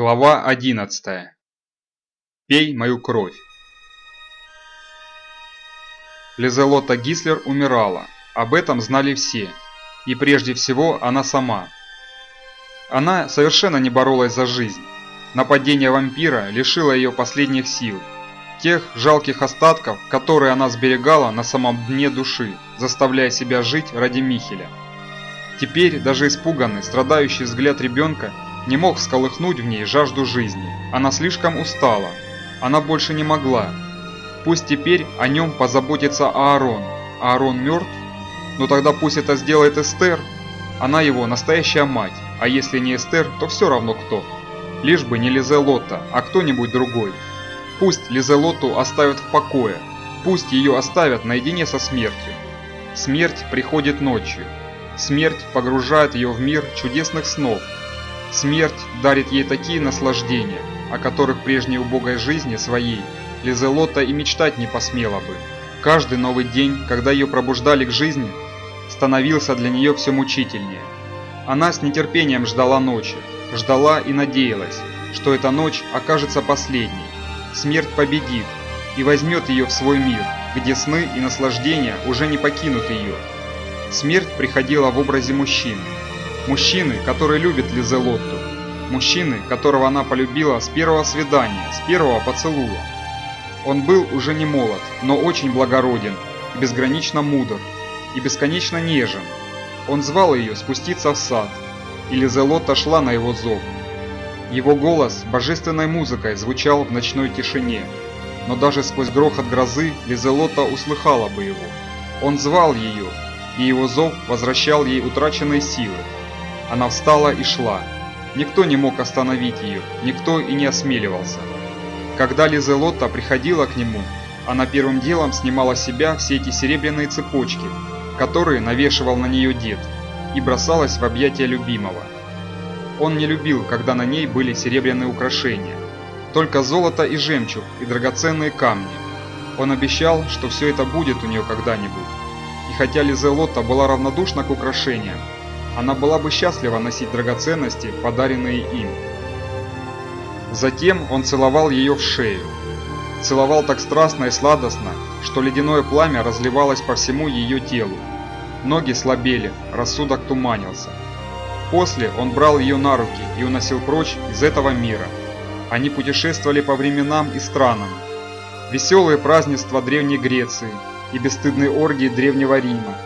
Глава 11. Пей мою кровь. Лизелота Гислер умирала. Об этом знали все. И прежде всего она сама. Она совершенно не боролась за жизнь. Нападение вампира лишило ее последних сил. Тех жалких остатков, которые она сберегала на самом дне души, заставляя себя жить ради Михеля. Теперь даже испуганный, страдающий взгляд ребенка не мог всколыхнуть в ней жажду жизни. Она слишком устала. Она больше не могла. Пусть теперь о нем позаботится Аарон. Аарон мертв? Но тогда пусть это сделает Эстер. Она его настоящая мать, а если не Эстер, то все равно кто. Лишь бы не Лизелота, а кто-нибудь другой. Пусть Лизелоту оставят в покое. Пусть ее оставят наедине со смертью. Смерть приходит ночью. Смерть погружает ее в мир чудесных снов, Смерть дарит ей такие наслаждения, о которых прежней убогой жизни своей Лизелота и мечтать не посмела бы. Каждый новый день, когда ее пробуждали к жизни, становился для нее все мучительнее. Она с нетерпением ждала ночи, ждала и надеялась, что эта ночь окажется последней. Смерть победит и возьмет ее в свой мир, где сны и наслаждения уже не покинут ее. Смерть приходила в образе мужчины, Мужчины, который любит Лизелотту. Мужчины, которого она полюбила с первого свидания, с первого поцелуя. Он был уже не молод, но очень благороден, безгранично мудр и бесконечно нежен. Он звал ее спуститься в сад, и Лизелотта шла на его зов. Его голос божественной музыкой звучал в ночной тишине, но даже сквозь грохот грозы Лизелотта услыхала бы его. Он звал ее, и его зов возвращал ей утраченные силы. Она встала и шла. Никто не мог остановить ее, никто и не осмеливался. Когда Лизелотта приходила к нему, она первым делом снимала с себя все эти серебряные цепочки, которые навешивал на нее дед, и бросалась в объятия любимого. Он не любил, когда на ней были серебряные украшения, только золото и жемчуг и драгоценные камни. Он обещал, что все это будет у нее когда-нибудь. И хотя Лизелотта была равнодушна к украшениям, она была бы счастлива носить драгоценности, подаренные им. Затем он целовал ее в шею. Целовал так страстно и сладостно, что ледяное пламя разливалось по всему ее телу. Ноги слабели, рассудок туманился. После он брал ее на руки и уносил прочь из этого мира. Они путешествовали по временам и странам. Веселые празднества Древней Греции и бесстыдные оргии Древнего Рима.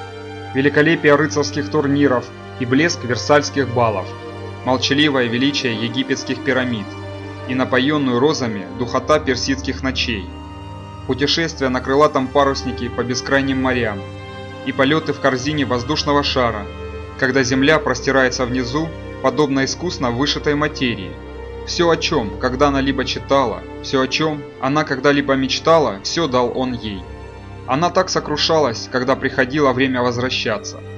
Великолепие рыцарских турниров – и блеск версальских балов, молчаливое величие египетских пирамид и напоенную розами духота персидских ночей, путешествия на крылатом паруснике по бескрайним морям и полеты в корзине воздушного шара, когда земля простирается внизу, подобно искусно вышитой материи. Все, о чем когда она либо читала, все, о чем она когда-либо мечтала, все дал он ей. Она так сокрушалась, когда приходило время возвращаться –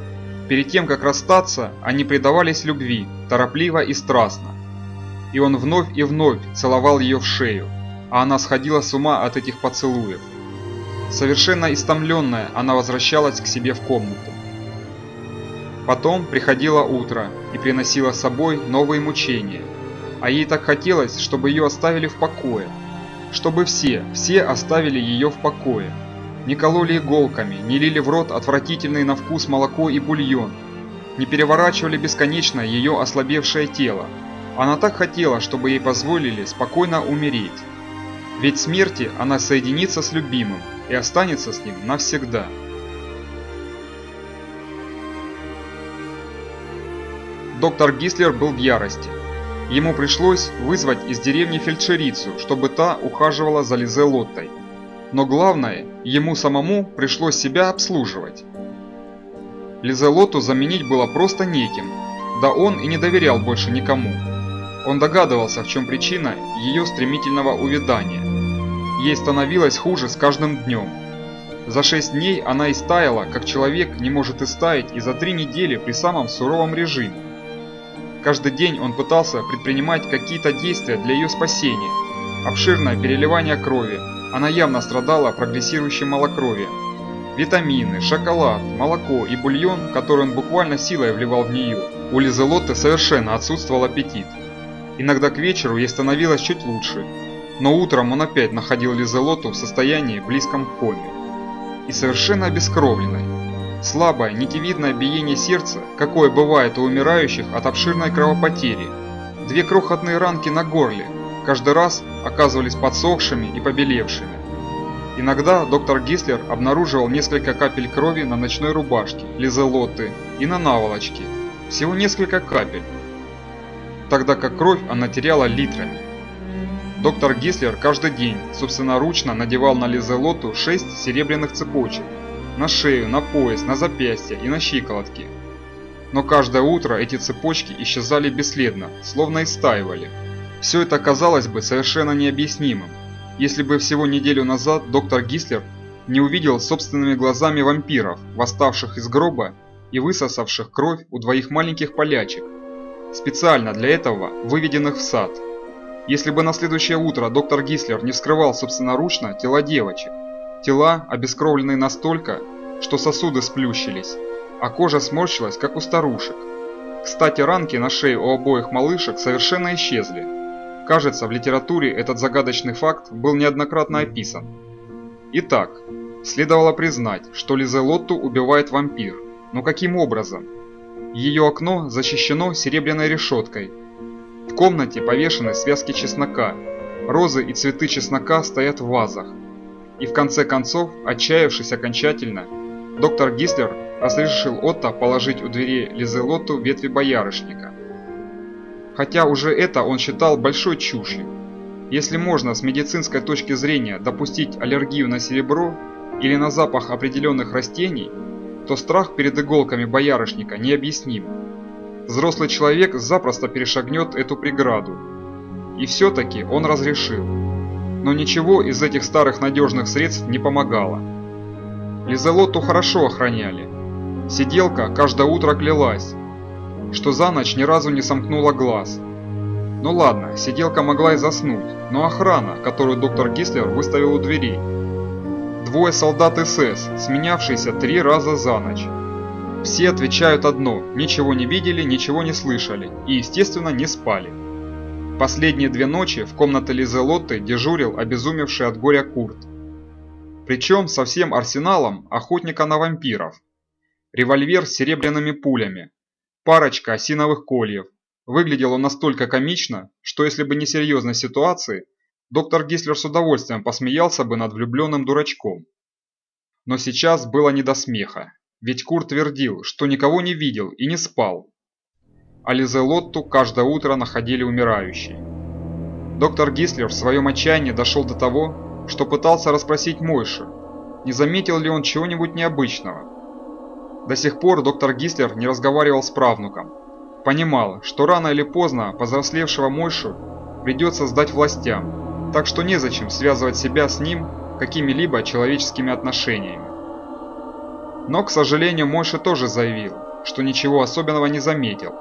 Перед тем, как расстаться, они предавались любви, торопливо и страстно. И он вновь и вновь целовал ее в шею, а она сходила с ума от этих поцелуев. Совершенно истомленная, она возвращалась к себе в комнату. Потом приходило утро и приносило с собой новые мучения. А ей так хотелось, чтобы ее оставили в покое. Чтобы все, все оставили ее в покое не кололи иголками, не лили в рот отвратительный на вкус молоко и бульон, не переворачивали бесконечно ее ослабевшее тело. Она так хотела, чтобы ей позволили спокойно умереть. Ведь смерти она соединится с любимым и останется с ним навсегда. Доктор Гислер был в ярости. Ему пришлось вызвать из деревни фельдшерицу, чтобы та ухаживала за Лизе Лоттой. Но главное, ему самому пришлось себя обслуживать. Лизелоту заменить было просто неким, да он и не доверял больше никому. Он догадывался, в чем причина ее стремительного увядания. Ей становилось хуже с каждым днем. За шесть дней она истаяла, как человек не может истаять и за три недели при самом суровом режиме. Каждый день он пытался предпринимать какие-то действия для ее спасения. Обширное переливание крови, она явно страдала прогрессирующим малокровием. Витамины, шоколад, молоко и бульон, который он буквально силой вливал в нее, у Лизелотты совершенно отсутствовал аппетит. Иногда к вечеру ей становилось чуть лучше, но утром он опять находил Лизелоту в состоянии близком к коме. И совершенно обескровленной. Слабое, нитевидное биение сердца, какое бывает у умирающих от обширной кровопотери. Две крохотные ранки на горле, каждый раз оказывались подсохшими и побелевшими. Иногда доктор Гислер обнаруживал несколько капель крови на ночной рубашке Лизелоты и на наволочке. Всего несколько капель. Тогда как кровь она теряла литрами. Доктор Гислер каждый день собственноручно надевал на Лизелоту шесть серебряных цепочек. На шею, на пояс, на запястья и на щиколотки. Но каждое утро эти цепочки исчезали бесследно, словно истаивали. Все это казалось бы совершенно необъяснимым, если бы всего неделю назад доктор Гислер не увидел собственными глазами вампиров, восставших из гроба и высосавших кровь у двоих маленьких полячек, специально для этого выведенных в сад. Если бы на следующее утро доктор Гислер не вскрывал собственноручно тела девочек, тела, обескровленные настолько, что сосуды сплющились, а кожа сморщилась, как у старушек. Кстати, ранки на шее у обоих малышек совершенно исчезли. Кажется, в литературе этот загадочный факт был неоднократно описан. Итак, следовало признать, что Лизелотту убивает вампир. Но каким образом? Ее окно защищено серебряной решеткой – в комнате повешены связки чеснока. Розы и цветы чеснока стоят в вазах. И в конце концов, отчаявшись окончательно, доктор Гислер разрешил Отто положить у двери Лизелотту ветви боярышника. Хотя уже это он считал большой чушью. Если можно с медицинской точки зрения допустить аллергию на серебро или на запах определенных растений, то страх перед иголками боярышника необъясним. Взрослый человек запросто перешагнет эту преграду. И все-таки он разрешил. Но ничего из этих старых надежных средств не помогало. Лизелотту хорошо охраняли. Сиделка каждое утро клялась, что за ночь ни разу не сомкнула глаз. Ну ладно, сиделка могла и заснуть, но охрана, которую доктор Гислер выставил у дверей. Двое солдат СС, сменявшиеся три раза за ночь. Все отвечают одно – ничего не видели, ничего не слышали и, естественно, не спали. Последние две ночи в комнате Лизелотты дежурил обезумевший от горя Курт. Причем со всем арсеналом охотника на вампиров. Револьвер с серебряными пулями, парочка осиновых кольев. Выглядел он настолько комично, что если бы не серьезной ситуации, доктор Гислер с удовольствием посмеялся бы над влюбленным дурачком. Но сейчас было не до смеха. Ведь Курт твердил, что никого не видел и не спал. А Лизелотту каждое утро находили умирающей. Доктор Гислер в своем отчаянии дошел до того, что пытался расспросить Мойшу, не заметил ли он чего-нибудь необычного. До сих пор доктор Гислер не разговаривал с правнуком. Понимал, что рано или поздно повзрослевшего Мойшу придется сдать властям, так что незачем связывать себя с ним какими-либо человеческими отношениями. Но, к сожалению, Мойша тоже заявил, что ничего особенного не заметил.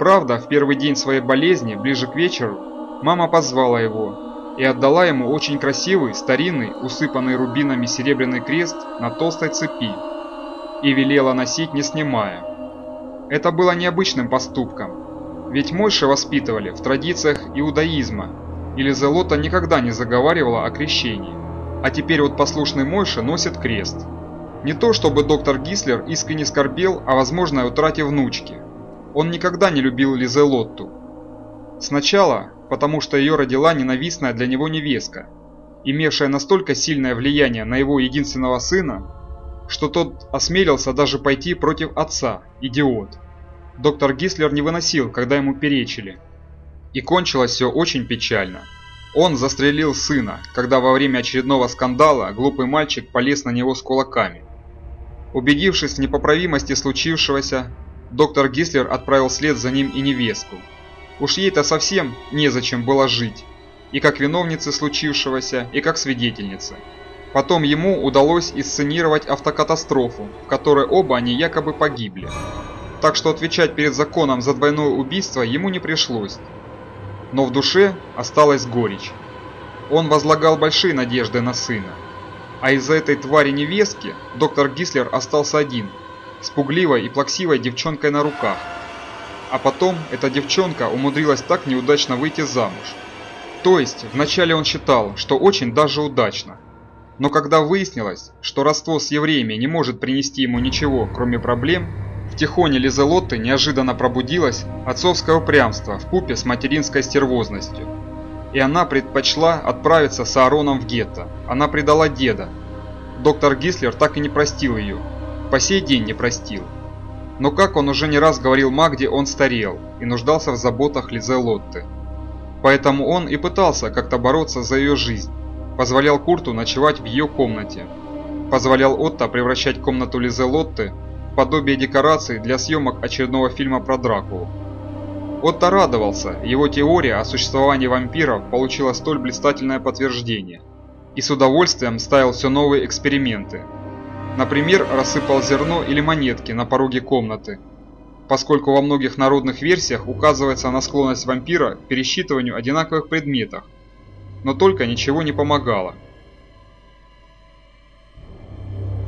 Правда, в первый день своей болезни, ближе к вечеру, мама позвала его и отдала ему очень красивый, старинный, усыпанный рубинами серебряный крест на толстой цепи и велела носить не снимая. Это было необычным поступком, ведь Мойши воспитывали в традициях иудаизма, или Зелота никогда не заговаривала о крещении, а теперь вот послушный Мойша носит крест – не то чтобы доктор Гислер искренне скорбел о возможной утрате внучки. Он никогда не любил Лизелотту. Сначала, потому что ее родила ненавистная для него невестка, имевшая настолько сильное влияние на его единственного сына, что тот осмелился даже пойти против отца, идиот. Доктор Гислер не выносил, когда ему перечили. И кончилось все очень печально. Он застрелил сына, когда во время очередного скандала глупый мальчик полез на него с кулаками. Убедившись в непоправимости случившегося, доктор Гислер отправил след за ним и невестку. Уж ей-то совсем незачем было жить, и как виновнице случившегося, и как свидетельнице. Потом ему удалось исценировать автокатастрофу, в которой оба они якобы погибли. Так что отвечать перед законом за двойное убийство ему не пришлось. Но в душе осталась горечь. Он возлагал большие надежды на сына. А из-за этой твари невестки доктор Гислер остался один, с пугливой и плаксивой девчонкой на руках. А потом эта девчонка умудрилась так неудачно выйти замуж. То есть, вначале он считал, что очень даже удачно. Но когда выяснилось, что родство с евреями не может принести ему ничего, кроме проблем, в тихоне Лизелотты неожиданно пробудилось отцовское упрямство в купе с материнской стервозностью. И она предпочла отправиться с Аароном в гетто. Она предала деда. Доктор Гислер так и не простил ее. По сей день не простил. Но как он уже не раз говорил Магде, он старел и нуждался в заботах Лизелотты. Поэтому он и пытался как-то бороться за ее жизнь. Позволял Курту ночевать в ее комнате. Позволял Отто превращать комнату Лизелотты в подобие декораций для съемок очередного фильма про Дракулу. Отто радовался, его теория о существовании вампиров получила столь блистательное подтверждение. И с удовольствием ставил все новые эксперименты. Например, рассыпал зерно или монетки на пороге комнаты, поскольку во многих народных версиях указывается на склонность вампира к пересчитыванию одинаковых предметов, но только ничего не помогало.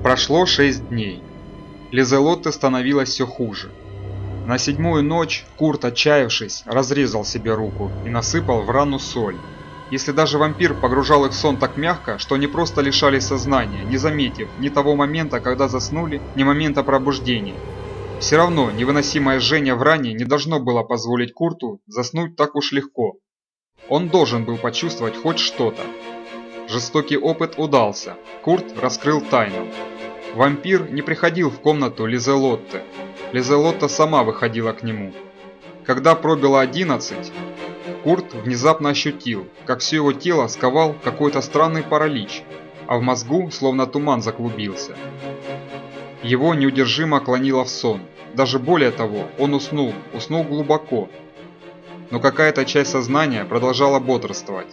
Прошло шесть дней. Лизелотте становилось все хуже. На седьмую ночь Курт, отчаявшись, разрезал себе руку и насыпал в рану соль. Если даже вампир погружал их в сон так мягко, что они просто лишались сознания, не заметив ни того момента, когда заснули, ни момента пробуждения, все равно невыносимое жжение в ране не должно было позволить Курту заснуть так уж легко. Он должен был почувствовать хоть что-то. Жестокий опыт удался. Курт раскрыл тайну. Вампир не приходил в комнату Лизелотте. Лизелотта сама выходила к нему. Когда пробило 11, Курт внезапно ощутил, как все его тело сковал какой-то странный паралич, а в мозгу словно туман заклубился. Его неудержимо клонило в сон. Даже более того, он уснул, уснул глубоко. Но какая-то часть сознания продолжала бодрствовать.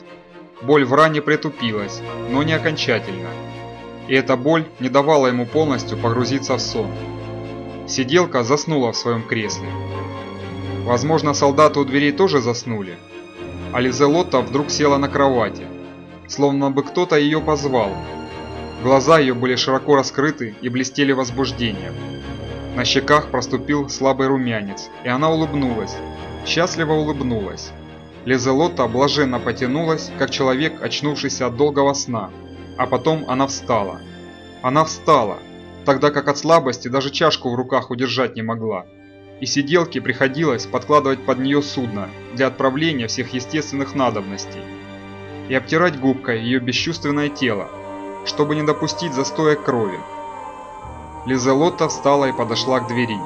Боль в ране притупилась, но не окончательно. И эта боль не давала ему полностью погрузиться в сон. Сиделка заснула в своем кресле. Возможно, солдаты у дверей тоже заснули. А Лизелотта вдруг села на кровати, словно бы кто-то ее позвал. Глаза ее были широко раскрыты и блестели возбуждением. На щеках проступил слабый румянец, и она улыбнулась, счастливо улыбнулась. Лизелота блаженно потянулась, как человек, очнувшийся от долгого сна, а потом она встала. Она встала, тогда как от слабости даже чашку в руках удержать не могла. И сиделке приходилось подкладывать под нее судно для отправления всех естественных надобностей и обтирать губкой ее бесчувственное тело, чтобы не допустить застоя крови. Лизелотта встала и подошла к двери,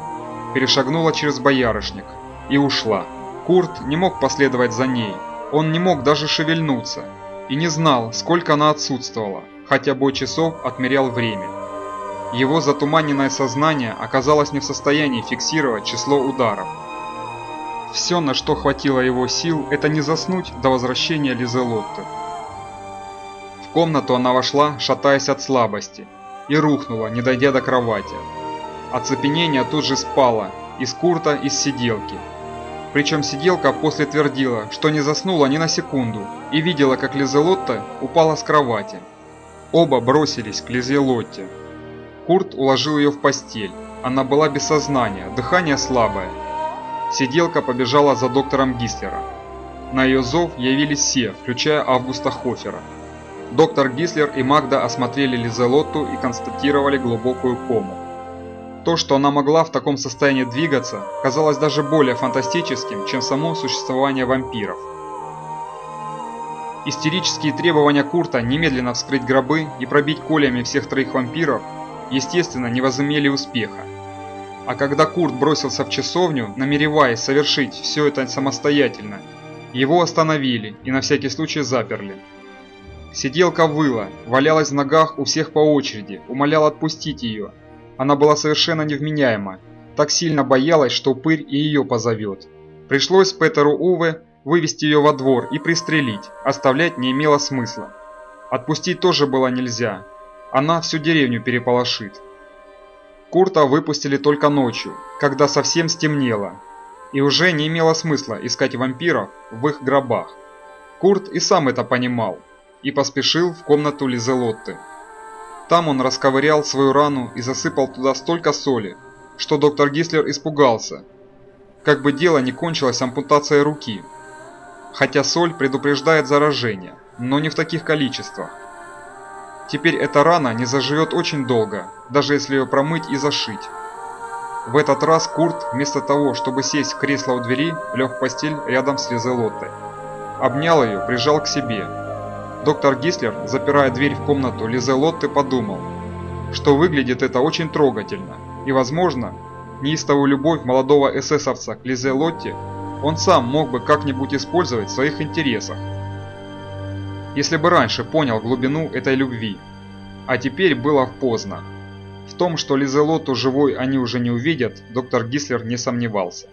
перешагнула через боярышник и ушла. Курт не мог последовать за ней, он не мог даже шевельнуться и не знал, сколько она отсутствовала, хотя бой часов отмерял время. Его затуманенное сознание оказалось не в состоянии фиксировать число ударов. Все, на что хватило его сил, это не заснуть до возвращения Лизелотты. В комнату она вошла, шатаясь от слабости, и рухнула, не дойдя до кровати. Оцепенение тут же спало, из курта, из сиделки. Причем сиделка после твердила, что не заснула ни на секунду, и видела, как Лизелотта упала с кровати. Оба бросились к Лизелотте. Курт уложил ее в постель. Она была без сознания, дыхание слабое. Сиделка побежала за доктором Гислера. На ее зов явились все, включая Августа Хофера. Доктор Гислер и Магда осмотрели Лизелотту и констатировали глубокую кому. То, что она могла в таком состоянии двигаться, казалось даже более фантастическим, чем само существование вампиров. Истерические требования Курта немедленно вскрыть гробы и пробить колями всех троих вампиров, естественно, не возымели успеха. А когда Курт бросился в часовню, намереваясь совершить все это самостоятельно, его остановили и на всякий случай заперли. Сиделка выла, валялась в ногах у всех по очереди, умоляла отпустить ее. Она была совершенно невменяема, так сильно боялась, что упырь и ее позовет. Пришлось Петеру Уве вывести ее во двор и пристрелить, оставлять не имело смысла. Отпустить тоже было нельзя, она всю деревню переполошит. Курта выпустили только ночью, когда совсем стемнело, и уже не имело смысла искать вампиров в их гробах. Курт и сам это понимал, и поспешил в комнату Лизелотты. Там он расковырял свою рану и засыпал туда столько соли, что доктор Гислер испугался. как бы дело не кончилось ампутацией руки. Хотя соль предупреждает заражение, но не в таких количествах. Теперь эта рана не заживет очень долго, даже если ее промыть и зашить. В этот раз Курт, вместо того, чтобы сесть в кресло у двери, лег в постель рядом с Лизелоттой. Обнял ее, прижал к себе. Доктор Гислер, запирая дверь в комнату Лизелотты, подумал, что выглядит это очень трогательно, и, возможно, неистовую любовь молодого эсэсовца к Лизелотте он сам мог бы как-нибудь использовать в своих интересах. Если бы раньше понял глубину этой любви. А теперь было поздно. В том, что Лизелоту живой они уже не увидят, доктор Гислер не сомневался.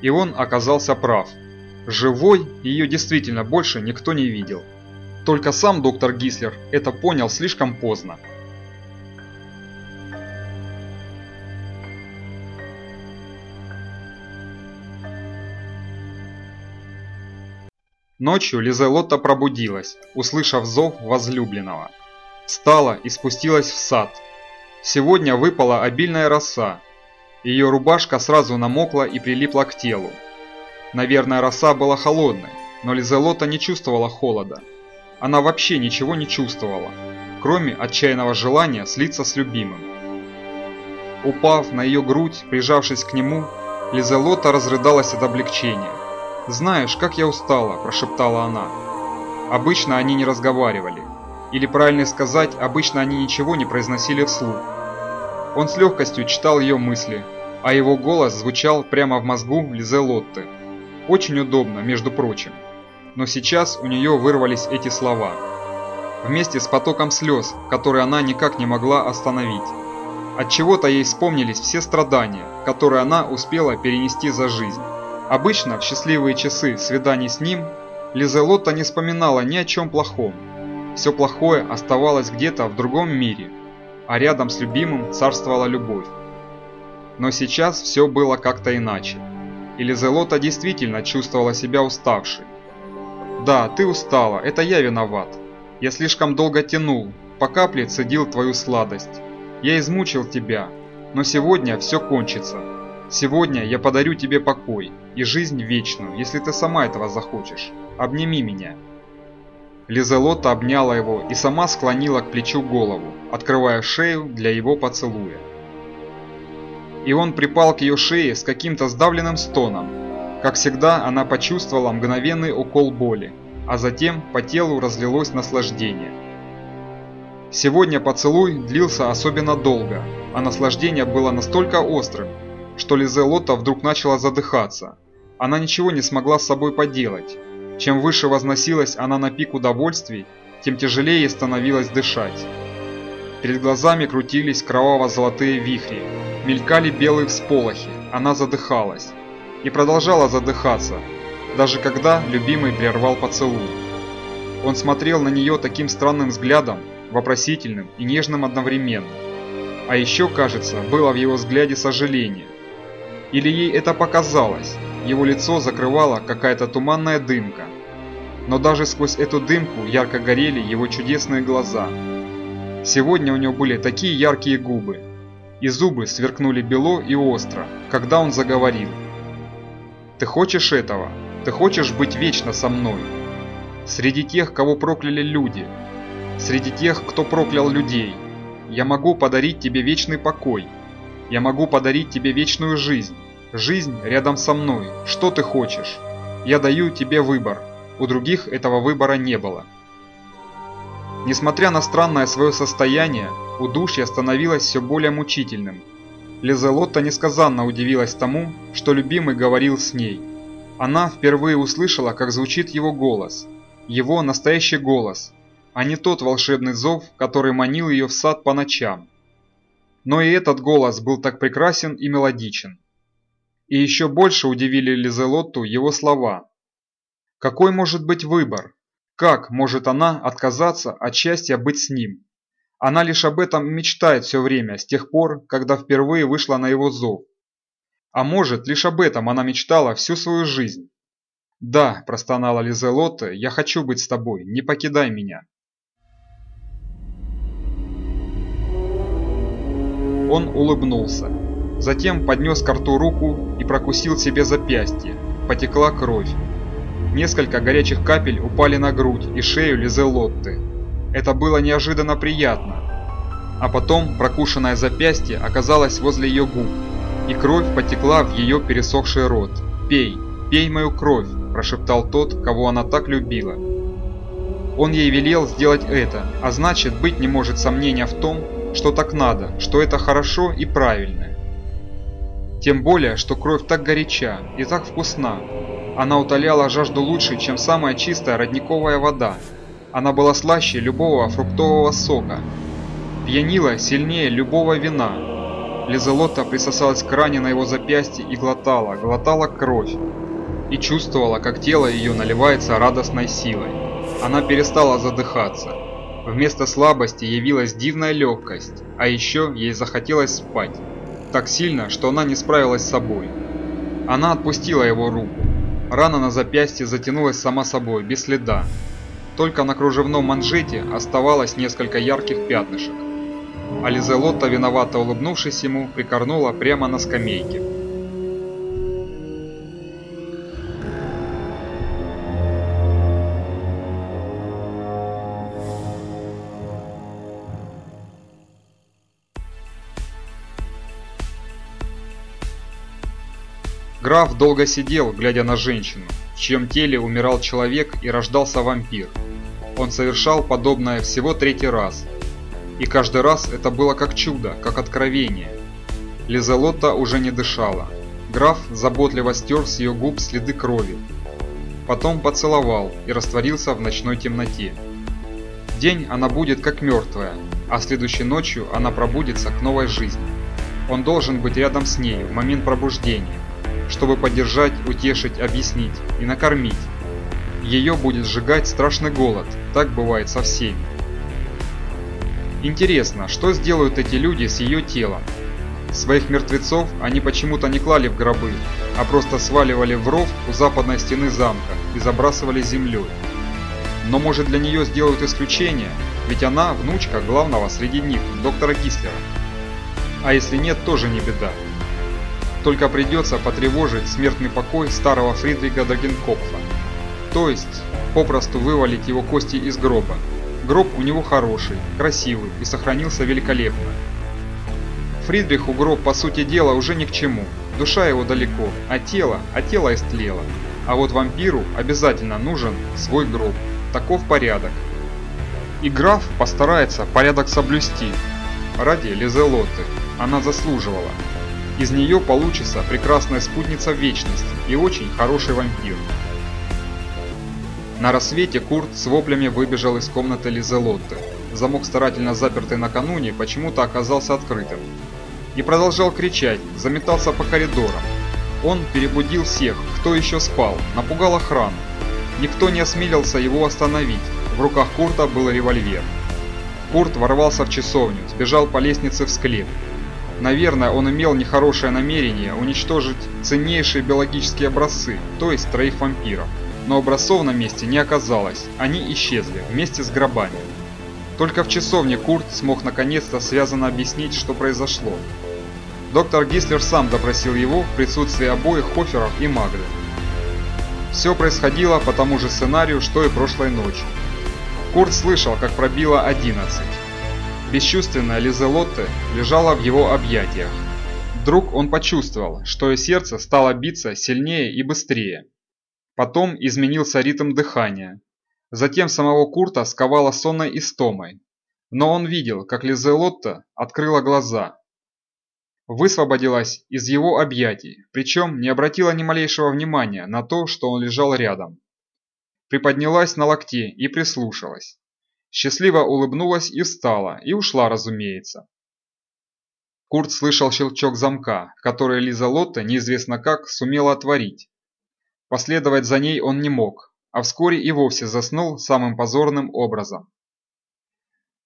И он оказался прав. Живой ее действительно больше никто не видел. Только сам доктор Гислер это понял слишком поздно. Ночью Лизелотта пробудилась, услышав зов возлюбленного. Встала и спустилась в сад. Сегодня выпала обильная роса. Ее рубашка сразу намокла и прилипла к телу. Наверное, роса была холодной, но Лизелота не чувствовала холода. Она вообще ничего не чувствовала, кроме отчаянного желания слиться с любимым. Упав на ее грудь, прижавшись к нему, Лизелота разрыдалась от облегчения. «Знаешь, как я устала», – прошептала она. Обычно они не разговаривали. Или правильно сказать, обычно они ничего не произносили вслух. Он с легкостью читал ее мысли, а его голос звучал прямо в мозгу Лизе Лотты. Очень удобно, между прочим. Но сейчас у нее вырвались эти слова. Вместе с потоком слез, которые она никак не могла остановить. От чего-то ей вспомнились все страдания, которые она успела перенести за жизнь. Обычно в счастливые часы свиданий с ним Лизелотта не вспоминала ни о чем плохом. Все плохое оставалось где-то в другом мире, а рядом с любимым царствовала любовь. Но сейчас все было как-то иначе. И Лизелота действительно чувствовала себя уставшей. «Да, ты устала, это я виноват. Я слишком долго тянул, по капле цедил твою сладость. Я измучил тебя, но сегодня все кончится. Сегодня я подарю тебе покой и жизнь вечную, если ты сама этого захочешь. Обними меня». Лизелота обняла его и сама склонила к плечу голову, открывая шею для его поцелуя. И он припал к ее шее с каким-то сдавленным стоном. Как всегда, она почувствовала мгновенный укол боли, а затем по телу разлилось наслаждение. Сегодня поцелуй длился особенно долго, а наслаждение было настолько острым, что Лизелота вдруг начала задыхаться. Она ничего не смогла с собой поделать. Чем выше возносилась она на пик удовольствий, тем тяжелее становилось дышать. Перед глазами крутились кроваво-золотые вихри, мелькали белые всполохи, она задыхалась. И продолжала задыхаться, даже когда любимый прервал поцелуй. Он смотрел на нее таким странным взглядом, вопросительным и нежным одновременно. А еще, кажется, было в его взгляде сожаление. Или ей это показалось, его лицо закрывала какая-то туманная дымка. Но даже сквозь эту дымку ярко горели его чудесные глаза. Сегодня у него были такие яркие губы, и зубы сверкнули бело и остро, когда он заговорил. «Ты хочешь этого? Ты хочешь быть вечно со мной? Среди тех, кого прокляли люди, среди тех, кто проклял людей, я могу подарить тебе вечный покой, я могу подарить тебе вечную жизнь, жизнь рядом со мной, что ты хочешь? Я даю тебе выбор, у других этого выбора не было». Несмотря на странное свое состояние, удушье становилось все более мучительным. Лизелотта несказанно удивилась тому, что любимый говорил с ней. Она впервые услышала, как звучит его голос. Его настоящий голос, а не тот волшебный зов, который манил ее в сад по ночам. Но и этот голос был так прекрасен и мелодичен. И еще больше удивили Лизелотту его слова. Какой может быть выбор? Как может она отказаться от счастья быть с ним? Она лишь об этом мечтает все время, с тех пор, когда впервые вышла на его зов. А может, лишь об этом она мечтала всю свою жизнь. «Да», – простонала Лизелотта, – «я хочу быть с тобой, не покидай меня». Он улыбнулся. Затем поднес к рту руку и прокусил себе запястье. Потекла кровь. Несколько горячих капель упали на грудь и шею Лизелотты. Это было неожиданно приятно. А потом прокушенное запястье оказалось возле ее губ, и кровь потекла в ее пересохший рот. «Пей, пей мою кровь!» – прошептал тот, кого она так любила. Он ей велел сделать это, а значит быть не может сомнения в том, что так надо, что это хорошо и правильно. Тем более, что кровь так горяча и так вкусна. Она утоляла жажду лучше, чем самая чистая родниковая вода. Она была слаще любого фруктового сока. Пьянила сильнее любого вина. Лизелота присосалась к ране на его запястье и глотала, глотала кровь. И чувствовала, как тело ее наливается радостной силой. Она перестала задыхаться. Вместо слабости явилась дивная легкость, а еще ей захотелось спать. Так сильно, что она не справилась с собой. Она отпустила его руку. Рана на запястье затянулась сама собой, без следа. Только на кружевном манжете оставалось несколько ярких пятнышек. А Лизелотта, виновато улыбнувшись ему, прикорнула прямо на скамейке. Граф долго сидел, глядя на женщину, в чьем теле умирал человек и рождался вампир. Он совершал подобное всего третий раз. И каждый раз это было как чудо, как откровение. Лизелотта уже не дышала. Граф заботливо стер с ее губ следы крови. Потом поцеловал и растворился в ночной темноте. День она будет как мертвая, а следующей ночью она пробудится к новой жизни. Он должен быть рядом с ней в момент пробуждения чтобы поддержать, утешить, объяснить и накормить. Ее будет сжигать страшный голод, так бывает со всеми. Интересно, что сделают эти люди с ее телом? Своих мертвецов они почему-то не клали в гробы, а просто сваливали в ров у западной стены замка и забрасывали землей. Но может для нее сделают исключение, ведь она внучка главного среди них, доктора Гислера. А если нет, тоже не беда. Только придется потревожить смертный покой старого Фридриха Драгенкопфа. То есть, попросту вывалить его кости из гроба. Гроб у него хороший, красивый и сохранился великолепно. Фридриху гроб, по сути дела, уже ни к чему. Душа его далеко, а тело, а тело истлело. А вот вампиру обязательно нужен свой гроб. Таков порядок. И граф постарается порядок соблюсти. Ради Лизелоты. Она заслуживала. Из нее получится прекрасная спутница вечности и очень хороший вампир. На рассвете Курт с воплями выбежал из комнаты Лизелотты. Замок, старательно запертый накануне, почему-то оказался открытым. И продолжал кричать, заметался по коридорам. Он перебудил всех, кто еще спал, напугал охрану. Никто не осмелился его остановить. В руках Курта был револьвер. Курт ворвался в часовню, сбежал по лестнице в склеп, Наверное, он имел нехорошее намерение уничтожить ценнейшие биологические образцы, то есть троих вампиров. Но образцов на месте не оказалось, они исчезли вместе с гробами. Только в часовне Курт смог наконец-то связанно объяснить, что произошло. Доктор Гислер сам допросил его в присутствии обоих Хоферов и Магды. Все происходило по тому же сценарию, что и прошлой ночью. Курт слышал, как пробило 11. Бесчувственная Лизелотте лежала в его объятиях. Вдруг он почувствовал, что ее сердце стало биться сильнее и быстрее. Потом изменился ритм дыхания. Затем самого Курта сковало сонной истомой. Но он видел, как Лизелотта открыла глаза. Высвободилась из его объятий, причем не обратила ни малейшего внимания на то, что он лежал рядом. Приподнялась на локте и прислушалась. Счастливо улыбнулась и встала, и ушла, разумеется. Курт слышал щелчок замка, который Лиза Лотта неизвестно как сумела отворить. Последовать за ней он не мог, а вскоре и вовсе заснул самым позорным образом.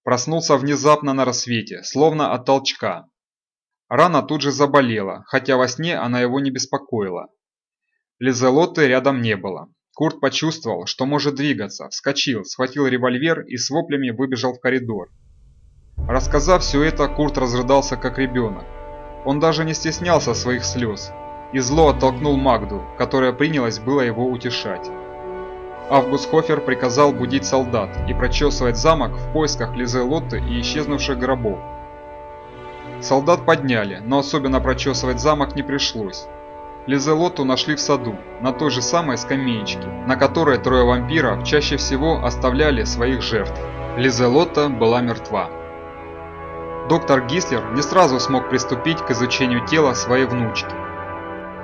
Проснулся внезапно на рассвете, словно от толчка. Рана тут же заболела, хотя во сне она его не беспокоила. Лизелоты рядом не было. Курт почувствовал, что может двигаться, вскочил, схватил револьвер и с воплями выбежал в коридор. Рассказав все это, Курт разрыдался как ребенок. Он даже не стеснялся своих слез и зло оттолкнул Магду, которая принялась было его утешать. Август Хофер приказал будить солдат и прочесывать замок в поисках Лизе Лотты и исчезнувших гробов. Солдат подняли, но особенно прочесывать замок не пришлось. Лизелотту нашли в саду, на той же самой скамеечке, на которой трое вампиров чаще всего оставляли своих жертв. Лизелотта была мертва. Доктор Гислер не сразу смог приступить к изучению тела своей внучки.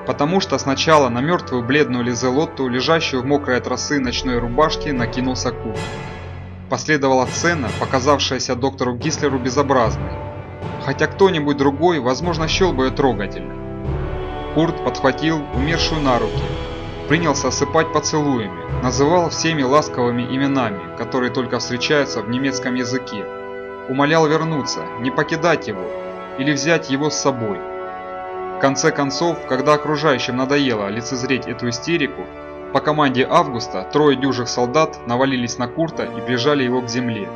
Потому что сначала на мертвую бледную Лизелотту, лежащую в мокрой от росы ночной рубашке, накинулся Курт. Последовала сцена, показавшаяся доктору Гислеру безобразной. Хотя кто-нибудь другой, возможно, счел бы ее трогательной. Курт подхватил умершую на руки, принялся осыпать поцелуями, называл всеми ласковыми именами, которые только встречаются в немецком языке. Умолял вернуться, не покидать его или взять его с собой. В конце концов, когда окружающим надоело лицезреть эту истерику, по команде Августа трое дюжих солдат навалились на Курта и прижали его к земле.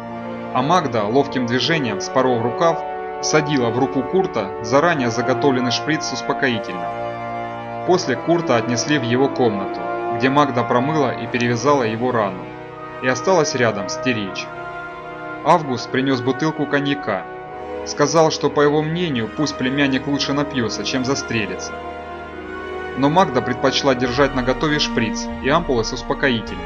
А Магда ловким движением, споров рукав, садила в руку Курта заранее заготовленный шприц с успокоительным. После Курта отнесли в его комнату, где Магда промыла и перевязала его рану, и осталась рядом стеречь. Август принес бутылку коньяка. Сказал, что по его мнению пусть племянник лучше напьется, чем застрелится. Но Магда предпочла держать на готове шприц и ампулы с успокоительным.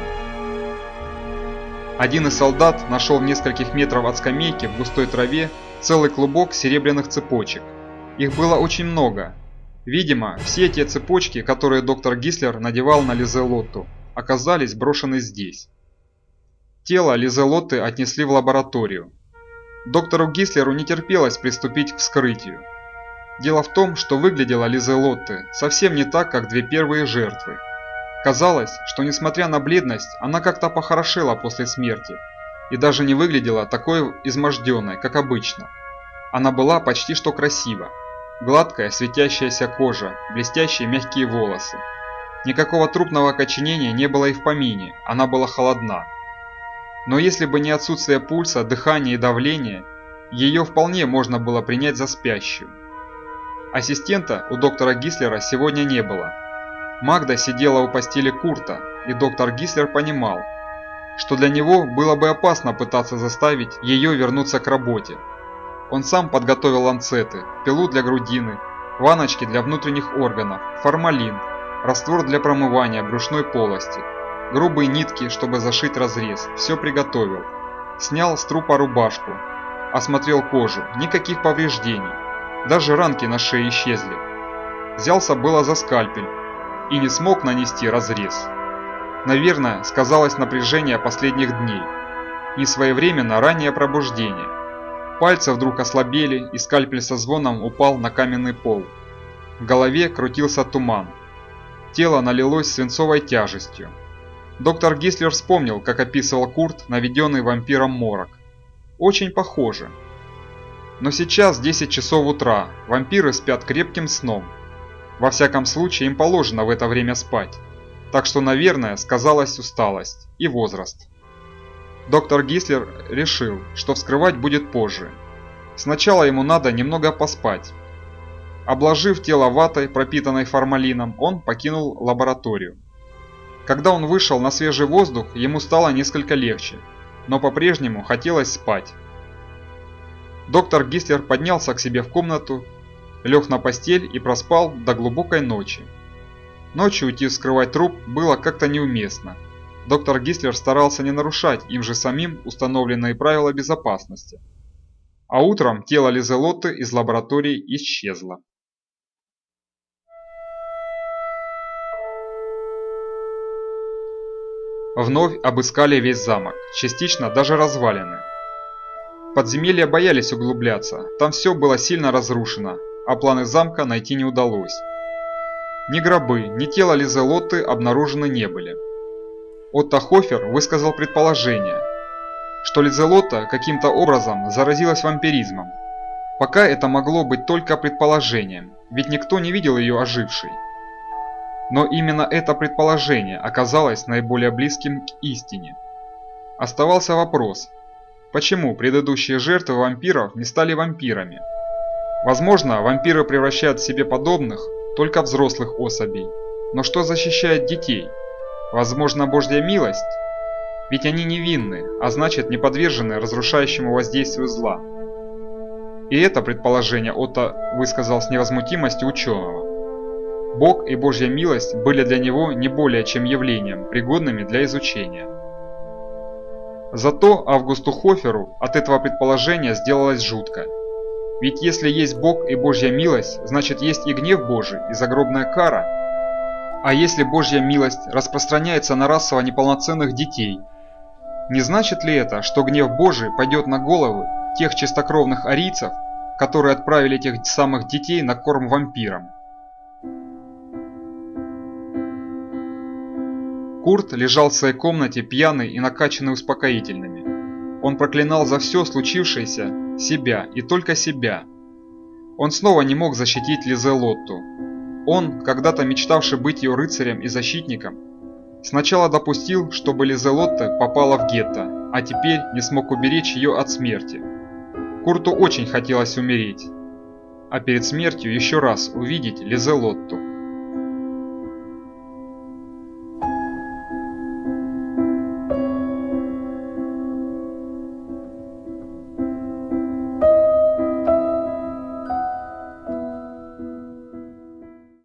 Один из солдат нашел в нескольких метров от скамейки в густой траве целый клубок серебряных цепочек. Их было очень много, Видимо, все те цепочки, которые доктор Гислер надевал на Лизелотту, оказались брошены здесь. Тело Лизелотты отнесли в лабораторию. Доктору Гислеру не терпелось приступить к вскрытию. Дело в том, что выглядела Лизелотте совсем не так, как две первые жертвы. Казалось, что несмотря на бледность, она как-то похорошела после смерти и даже не выглядела такой изможденной, как обычно. Она была почти что красива. Гладкая, светящаяся кожа, блестящие мягкие волосы. Никакого трупного окоченения не было и в помине, она была холодна. Но если бы не отсутствие пульса, дыхания и давления, ее вполне можно было принять за спящую. Ассистента у доктора Гислера сегодня не было. Магда сидела у постели Курта, и доктор Гислер понимал, что для него было бы опасно пытаться заставить ее вернуться к работе. Он сам подготовил ланцеты, пилу для грудины, ваночки для внутренних органов, формалин, раствор для промывания брюшной полости, грубые нитки, чтобы зашить разрез, все приготовил. Снял с трупа рубашку, осмотрел кожу, никаких повреждений, даже ранки на шее исчезли. Взялся было за скальпель и не смог нанести разрез. Наверное, сказалось напряжение последних дней, несвоевременно раннее пробуждение. Пальцы вдруг ослабели, и скальпель со звоном упал на каменный пол. В голове крутился туман. Тело налилось свинцовой тяжестью. Доктор Гислер вспомнил, как описывал Курт наведенный вампиром морок. Очень похоже. Но сейчас 10 часов утра, вампиры спят крепким сном. Во всяком случае, им положено в это время спать. Так что, наверное, сказалась усталость и возраст. Доктор Гислер решил, что вскрывать будет позже. Сначала ему надо немного поспать. Обложив тело ватой, пропитанной формалином, он покинул лабораторию. Когда он вышел на свежий воздух, ему стало несколько легче, но по-прежнему хотелось спать. Доктор Гислер поднялся к себе в комнату, лег на постель и проспал до глубокой ночи. Ночью уйти вскрывать труп было как-то неуместно. Доктор Гислер старался не нарушать им же самим установленные правила безопасности. А утром тело Лизелотты из лаборатории исчезло. Вновь обыскали весь замок, частично даже развалины. Подземелья боялись углубляться, там все было сильно разрушено, а планы замка найти не удалось. Ни гробы, ни тело Лизелотты обнаружены не были. Отто Хофер высказал предположение, что Лизелота каким-то образом заразилась вампиризмом. Пока это могло быть только предположением, ведь никто не видел ее ожившей. Но именно это предположение оказалось наиболее близким к истине. Оставался вопрос, почему предыдущие жертвы вампиров не стали вампирами? Возможно, вампиры превращают в себе подобных только взрослых особей. Но что защищает детей? Возможно, Божья милость? Ведь они невинны, а значит не подвержены разрушающему воздействию зла. И это предположение Отто высказал с невозмутимостью ученого. Бог и Божья милость были для него не более чем явлением, пригодными для изучения. Зато Августу Хоферу от этого предположения сделалось жутко. Ведь если есть Бог и Божья милость, значит есть и гнев Божий, и загробная кара. А если Божья милость распространяется на расово неполноценных детей, не значит ли это, что гнев Божий пойдет на головы тех чистокровных арийцев, которые отправили этих самых детей на корм вампирам? Курт лежал в своей комнате пьяный и накачанный успокоительными. Он проклинал за все случившееся себя и только себя. Он снова не мог защитить Лизе Лотту. Он, когда-то мечтавший быть ее рыцарем и защитником, сначала допустил, чтобы Лизе Лотта попала в гетто, а теперь не смог уберечь ее от смерти. Курту очень хотелось умереть, а перед смертью еще раз увидеть Лизе Лотту.